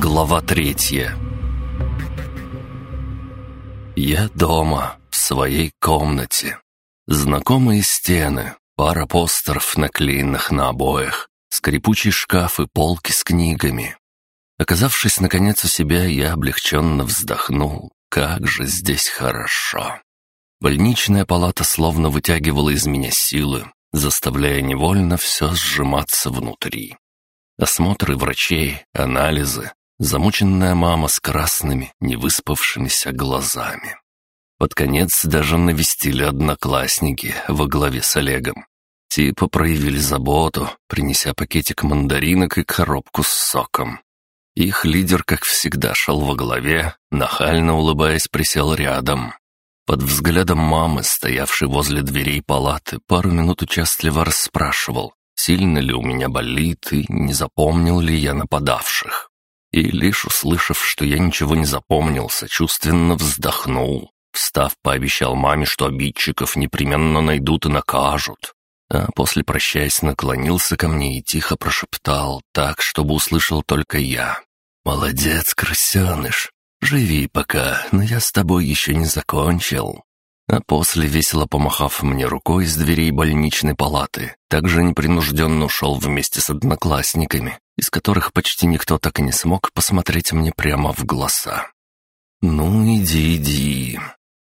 Глава третья Я дома, в своей комнате. Знакомые стены, пара постеров, наклеенных на обоях, скрипучий шкаф и полки с книгами. Оказавшись, наконец, у себя, я облегченно вздохнул. Как же здесь хорошо. Больничная палата словно вытягивала из меня силы, заставляя невольно все сжиматься внутри. Осмотры врачей, анализы, замученная мама с красными, невыспавшимися глазами. Под конец даже навестили одноклассники во главе с Олегом. Типа проявили заботу, принеся пакетик мандаринок и коробку с соком. Их лидер, как всегда, шел во главе, нахально улыбаясь, присел рядом. Под взглядом мамы, стоявшей возле дверей палаты, пару минут участливо расспрашивал, сильно ли у меня болит и не запомнил ли я нападавших. И лишь услышав, что я ничего не запомнил, сочувственно вздохнул. Встав, пообещал маме, что обидчиков непременно найдут и накажут. А после, прощаясь, наклонился ко мне и тихо прошептал, так, чтобы услышал только я. «Молодец, крысеныш, живи пока, но я с тобой еще не закончил». А после, весело помахав мне рукой из дверей больничной палаты, также непринужденно ушел вместе с одноклассниками, из которых почти никто так и не смог посмотреть мне прямо в глаза. «Ну, иди, иди».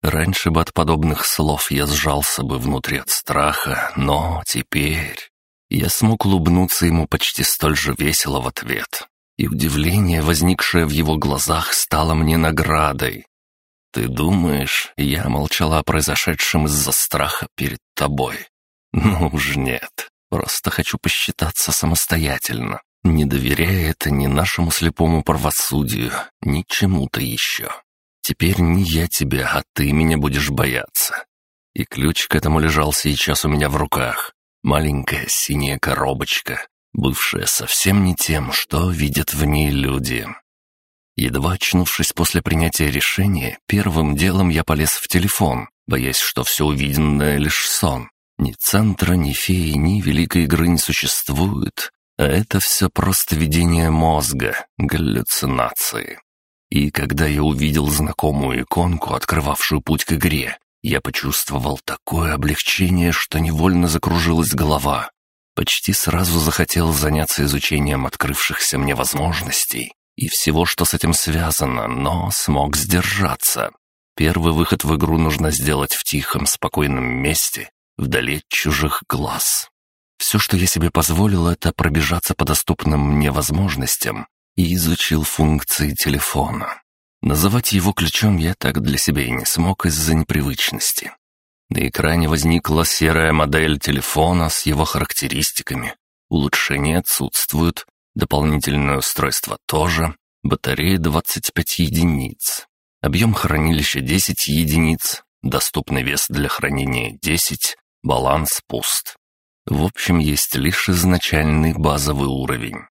Раньше бы от подобных слов я сжался бы внутри от страха, но теперь... Я смог улыбнуться ему почти столь же весело в ответ. И удивление, возникшее в его глазах, стало мне наградой. «Ты думаешь, я молчала о произошедшем из-за страха перед тобой?» «Ну уж нет. Просто хочу посчитаться самостоятельно, не доверяя это ни нашему слепому правосудию, ни чему-то еще. Теперь не я тебя, а ты меня будешь бояться». И ключ к этому лежал сейчас у меня в руках. Маленькая синяя коробочка, бывшая совсем не тем, что видят в ней люди. Едва очнувшись после принятия решения, первым делом я полез в телефон, боясь, что все увиденное — лишь сон. Ни центра, ни феи, ни великой игры не существует, а это все просто видение мозга, галлюцинации. И когда я увидел знакомую иконку, открывавшую путь к игре, я почувствовал такое облегчение, что невольно закружилась голова. Почти сразу захотел заняться изучением открывшихся мне возможностей, и всего, что с этим связано, но смог сдержаться. Первый выход в игру нужно сделать в тихом, спокойном месте, вдали от чужих глаз. Все, что я себе позволил, это пробежаться по доступным мне возможностям и изучил функции телефона. Называть его ключом я так для себя и не смог из-за непривычности. На экране возникла серая модель телефона с его характеристиками. Улучшения отсутствуют, Дополнительное устройство тоже. Батарея 25 единиц. Объем хранилища 10 единиц. Доступный вес для хранения 10. Баланс пуст. В общем, есть лишь изначальный базовый уровень.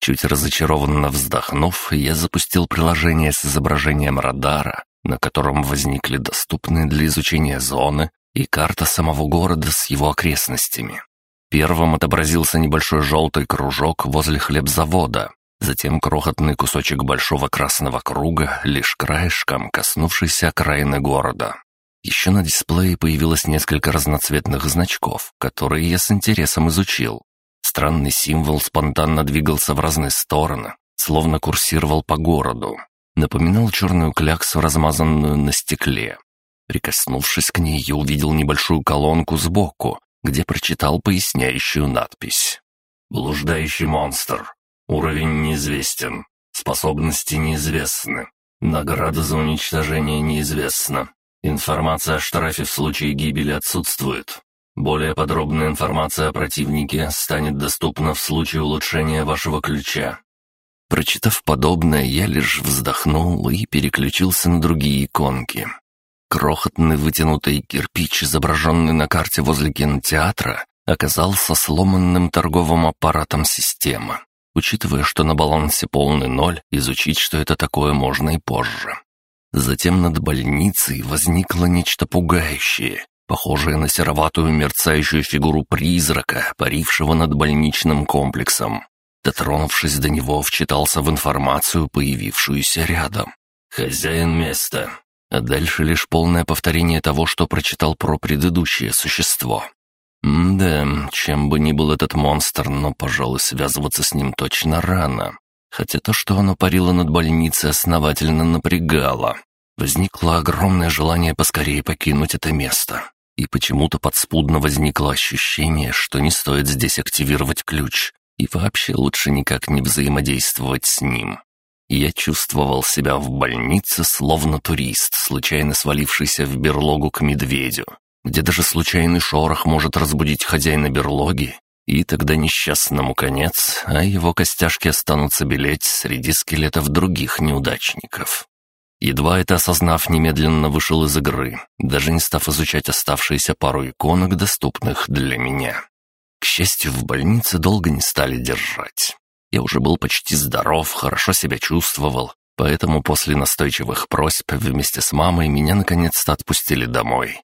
Чуть разочарованно вздохнув, я запустил приложение с изображением радара, на котором возникли доступные для изучения зоны и карта самого города с его окрестностями. Первым отобразился небольшой желтый кружок возле хлебзавода, затем крохотный кусочек большого красного круга, лишь краешком коснувшийся окраины города. Еще на дисплее появилось несколько разноцветных значков, которые я с интересом изучил. Странный символ спонтанно двигался в разные стороны, словно курсировал по городу. Напоминал черную кляксу, размазанную на стекле. Прикоснувшись к ней, я увидел небольшую колонку сбоку, где прочитал поясняющую надпись. «Блуждающий монстр. Уровень неизвестен. Способности неизвестны. Награда за уничтожение неизвестна. Информация о штрафе в случае гибели отсутствует. Более подробная информация о противнике станет доступна в случае улучшения вашего ключа. Прочитав подобное, я лишь вздохнул и переключился на другие иконки. Крохотный вытянутый кирпич, изображенный на карте возле кинотеатра, оказался сломанным торговым аппаратом системы. Учитывая, что на балансе полный ноль, изучить, что это такое, можно и позже. Затем над больницей возникло нечто пугающее, похожее на сероватую мерцающую фигуру призрака, парившего над больничным комплексом. Дотронувшись до него, вчитался в информацию, появившуюся рядом. «Хозяин места». А дальше лишь полное повторение того, что прочитал про предыдущее существо. М да, чем бы ни был этот монстр, но, пожалуй, связываться с ним точно рано. Хотя то, что оно парило над больницей, основательно напрягало. Возникло огромное желание поскорее покинуть это место. И почему-то подспудно возникло ощущение, что не стоит здесь активировать ключ, и вообще лучше никак не взаимодействовать с ним. Я чувствовал себя в больнице, словно турист, случайно свалившийся в берлогу к медведю, где даже случайный шорох может разбудить хозяина берлоги, и тогда несчастному конец, а его костяшки останутся белеть среди скелетов других неудачников. Едва это осознав, немедленно вышел из игры, даже не став изучать оставшиеся пару иконок, доступных для меня. К счастью, в больнице долго не стали держать. Я уже был почти здоров, хорошо себя чувствовал, поэтому после настойчивых просьб вместе с мамой меня наконец-то отпустили домой.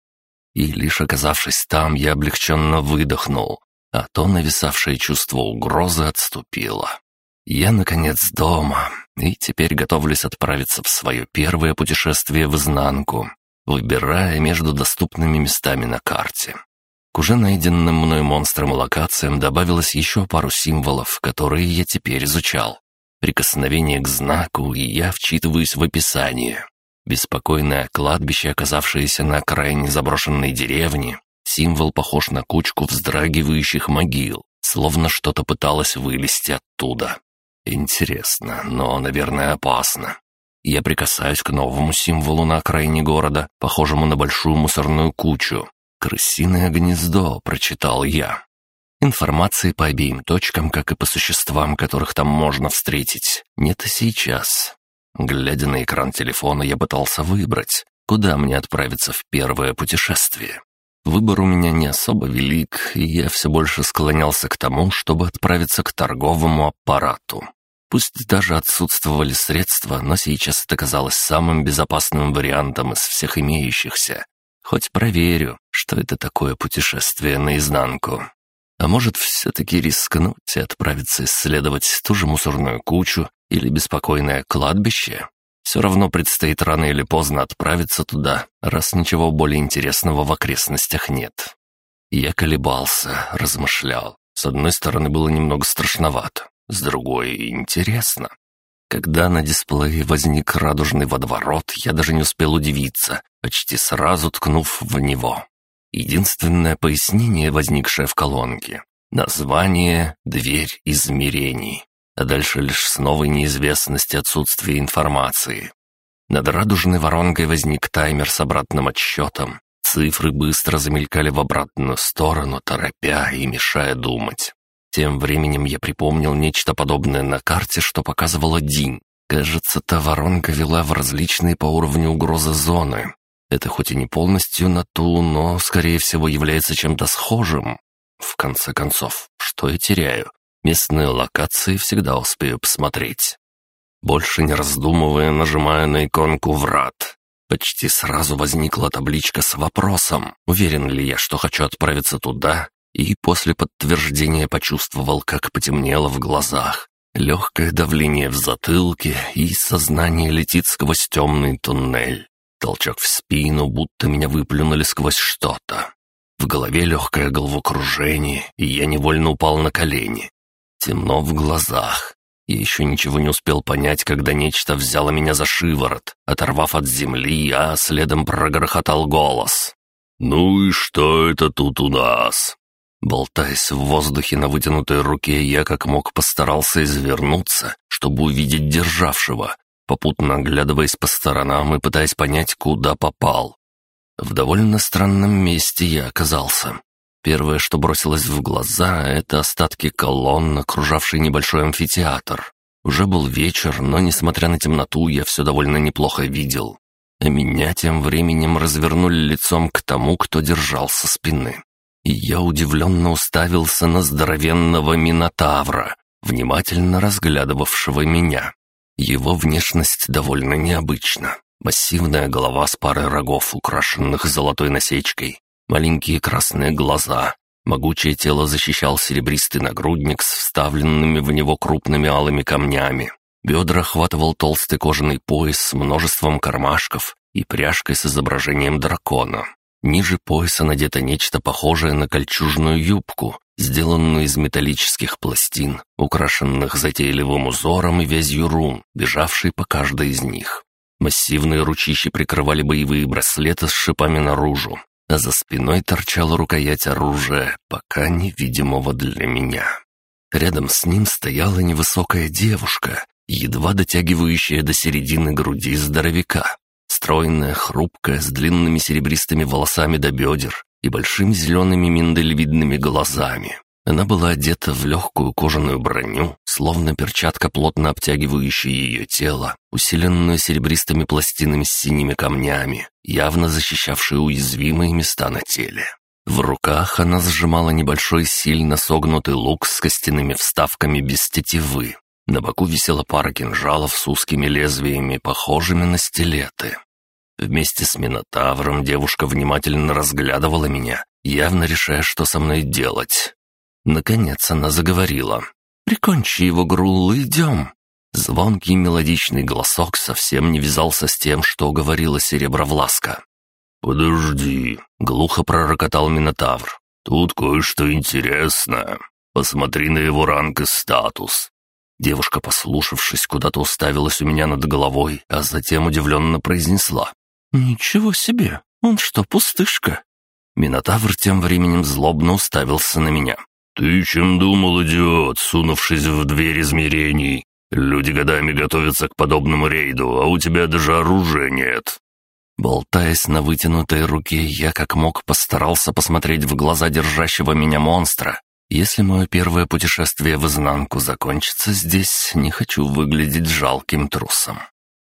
И лишь оказавшись там, я облегченно выдохнул, а то нависавшее чувство угрозы отступило. Я, наконец, дома, и теперь готовлюсь отправиться в свое первое путешествие в изнанку, выбирая между доступными местами на карте. К уже найденным мной монстрам и локациям добавилось еще пару символов, которые я теперь изучал. Прикосновение к знаку, и я вчитываюсь в описание. Беспокойное кладбище, оказавшееся на окраине заброшенной деревни. Символ похож на кучку вздрагивающих могил, словно что-то пыталось вылезти оттуда. Интересно, но, наверное, опасно. Я прикасаюсь к новому символу на окраине города, похожему на большую мусорную кучу. «Крысиное гнездо», — прочитал я. Информации по обеим точкам, как и по существам, которых там можно встретить, нет и сейчас. Глядя на экран телефона, я пытался выбрать, куда мне отправиться в первое путешествие. Выбор у меня не особо велик, и я все больше склонялся к тому, чтобы отправиться к торговому аппарату. Пусть даже отсутствовали средства, но сейчас это казалось самым безопасным вариантом из всех имеющихся, Хоть проверю, что это такое путешествие наизнанку. А может, все-таки рискнуть и отправиться исследовать ту же мусорную кучу или беспокойное кладбище? Все равно предстоит рано или поздно отправиться туда, раз ничего более интересного в окрестностях нет. Я колебался, размышлял. С одной стороны, было немного страшновато, с другой — интересно. Когда на дисплее возник радужный водоворот, я даже не успел удивиться, почти сразу ткнув в него. Единственное пояснение, возникшее в колонке — название «Дверь измерений», а дальше лишь с новой неизвестности отсутствие информации. Над радужной воронкой возник таймер с обратным отсчетом. Цифры быстро замелькали в обратную сторону, торопя и мешая думать. Тем временем я припомнил нечто подобное на карте, что показывала Динь. Кажется, та воронка вела в различные по уровню угрозы зоны. Это хоть и не полностью на ту, но, скорее всего, является чем-то схожим. В конце концов, что я теряю? Местные локации всегда успею посмотреть. Больше не раздумывая, нажимаю на иконку «Врат». Почти сразу возникла табличка с вопросом, уверен ли я, что хочу отправиться туда, и после подтверждения почувствовал, как потемнело в глазах. Легкое давление в затылке, и сознание летит сквозь темный туннель. Толчок в спину, будто меня выплюнули сквозь что-то. В голове легкое головокружение, и я невольно упал на колени. Темно в глазах. Я еще ничего не успел понять, когда нечто взяло меня за шиворот, оторвав от земли, а следом прогрохотал голос. «Ну и что это тут у нас?» Болтаясь в воздухе на вытянутой руке, я как мог постарался извернуться, чтобы увидеть державшего, попутно оглядываясь по сторонам и пытаясь понять, куда попал. В довольно странном месте я оказался. Первое, что бросилось в глаза, это остатки колонн, окружавший небольшой амфитеатр. Уже был вечер, но, несмотря на темноту, я все довольно неплохо видел. А меня тем временем развернули лицом к тому, кто держал со спины и я удивленно уставился на здоровенного Минотавра, внимательно разглядывавшего меня. Его внешность довольно необычна. Массивная голова с парой рогов, украшенных золотой насечкой, маленькие красные глаза, Могучее тело защищал серебристый нагрудник с вставленными в него крупными алыми камнями. Бедра охватывал толстый кожаный пояс с множеством кармашков и пряжкой с изображением дракона. Ниже пояса надето нечто похожее на кольчужную юбку, сделанную из металлических пластин, украшенных затейливым узором и вязью рун, бежавшей по каждой из них. Массивные ручищи прикрывали боевые браслеты с шипами наружу, а за спиной торчала рукоять оружия, пока невидимого для меня. Рядом с ним стояла невысокая девушка, едва дотягивающая до середины груди здоровяка. Стройная, хрупкая, с длинными серебристыми волосами до бедер и большими зелеными миндалевидными глазами. Она была одета в легкую кожаную броню, словно перчатка, плотно обтягивающая ее тело, усиленную серебристыми пластинами с синими камнями, явно защищавшие уязвимые места на теле. В руках она сжимала небольшой сильно согнутый лук с костяными вставками без тетивы. На боку висела пара кинжалов с узкими лезвиями, похожими на стилеты. Вместе с Минотавром девушка внимательно разглядывала меня, явно решая, что со мной делать. Наконец она заговорила. «Прикончи его, Грул, идем!» Звонкий мелодичный голосок совсем не вязался с тем, что говорила Серебровласка. «Подожди», — глухо пророкотал Минотавр. «Тут кое-что интересное. Посмотри на его ранг и статус». Девушка, послушавшись, куда-то уставилась у меня над головой, а затем удивленно произнесла. «Ничего себе! Он что, пустышка?» Минотавр тем временем злобно уставился на меня. «Ты чем думал, идиот, сунувшись в дверь измерений? Люди годами готовятся к подобному рейду, а у тебя даже оружия нет». Болтаясь на вытянутой руке, я как мог постарался посмотреть в глаза держащего меня монстра. Если мое первое путешествие в изнанку закончится здесь, не хочу выглядеть жалким трусом.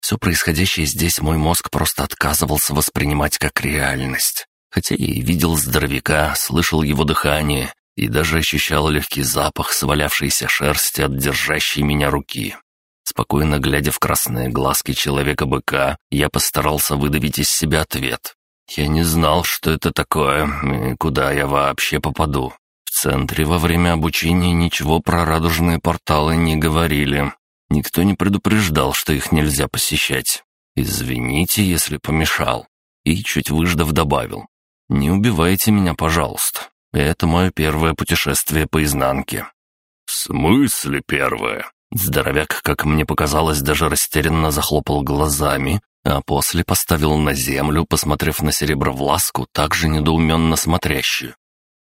Все происходящее здесь мой мозг просто отказывался воспринимать как реальность. Хотя я и видел здоровяка, слышал его дыхание и даже ощущал легкий запах свалявшейся шерсти от держащей меня руки. Спокойно глядя в красные глазки человека-быка, я постарался выдавить из себя ответ. Я не знал, что это такое и куда я вообще попаду. В центре во время обучения ничего про радужные порталы не говорили. Никто не предупреждал, что их нельзя посещать. Извините, если помешал. И, чуть выждав, добавил. «Не убивайте меня, пожалуйста. Это мое первое путешествие по изнанке». «В смысле первое?» Здоровяк, как мне показалось, даже растерянно захлопал глазами, а после поставил на землю, посмотрев на серебровласку, также недоуменно смотрящую.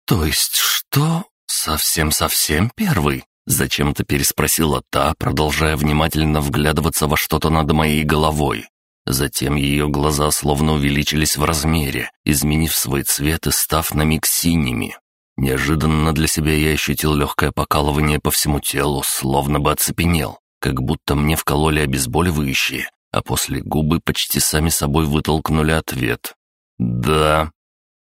«То есть что? Совсем-совсем первый?» Зачем-то переспросила та, продолжая внимательно вглядываться во что-то над моей головой. Затем ее глаза словно увеличились в размере, изменив свой цвет и став на миг синими. Неожиданно для себя я ощутил легкое покалывание по всему телу, словно бы оцепенел, как будто мне вкололи обезболивающие, а после губы почти сами собой вытолкнули ответ. «Да».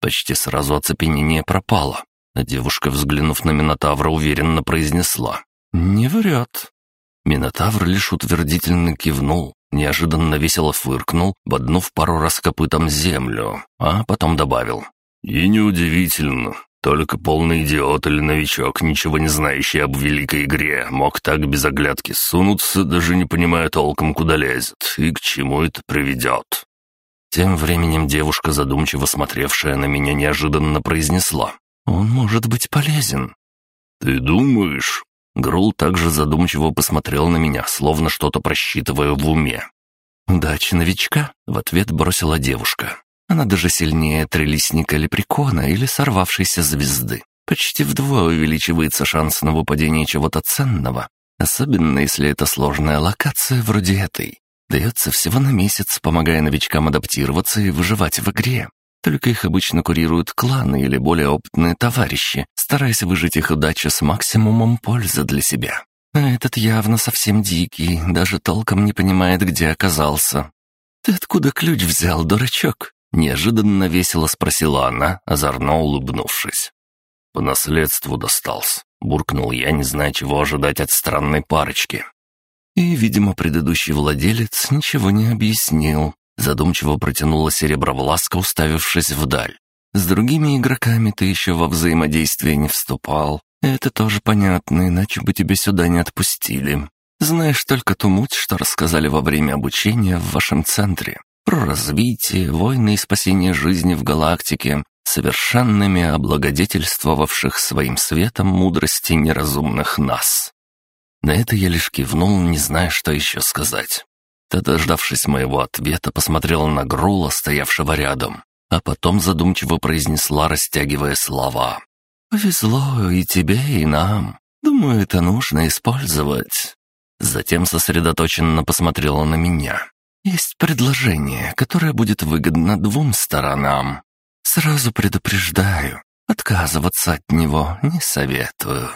Почти сразу оцепенение пропало, а девушка, взглянув на Минотавра, уверенно произнесла. «Не врет». Минотавр лишь утвердительно кивнул, неожиданно весело фыркнул, боднув пару раз копытом землю, а потом добавил. «И неудивительно. Только полный идиот или новичок, ничего не знающий об великой игре, мог так без оглядки сунуться, даже не понимая толком, куда лезет и к чему это приведет». Тем временем девушка, задумчиво смотревшая на меня, неожиданно произнесла. «Он может быть полезен». «Ты думаешь?» Грул также задумчиво посмотрел на меня, словно что-то просчитывая в уме. «Удачи новичка!» — в ответ бросила девушка. Она даже сильнее трелисника лепрекона или сорвавшейся звезды. Почти вдвое увеличивается шанс на выпадение чего-то ценного, особенно если это сложная локация вроде этой. Дается всего на месяц, помогая новичкам адаптироваться и выживать в игре. Только их обычно курируют кланы или более опытные товарищи, стараясь выжить их удачу с максимумом пользы для себя. А этот явно совсем дикий, даже толком не понимает, где оказался. «Ты откуда ключ взял, дурачок?» Неожиданно весело спросила она, озорно улыбнувшись. «По наследству достался», — буркнул я, не зная, чего ожидать от странной парочки. И, видимо, предыдущий владелец ничего не объяснил. Задумчиво протянула серебровласка, уставившись вдаль. С другими игроками ты еще во взаимодействие не вступал. Это тоже понятно, иначе бы тебя сюда не отпустили. Знаешь только ту муть, что рассказали во время обучения в вашем центре. Про развитие, войны и спасение жизни в галактике, совершенными облагодетельствовавших своим светом мудрости неразумных нас. На это я лишь кивнул, не зная, что еще сказать. Та, дождавшись моего ответа, посмотрела на Грула, стоявшего рядом, а потом задумчиво произнесла, растягивая слова. «Повезло и тебе, и нам. Думаю, это нужно использовать». Затем сосредоточенно посмотрела на меня. «Есть предложение, которое будет выгодно двум сторонам. Сразу предупреждаю, отказываться от него не советую».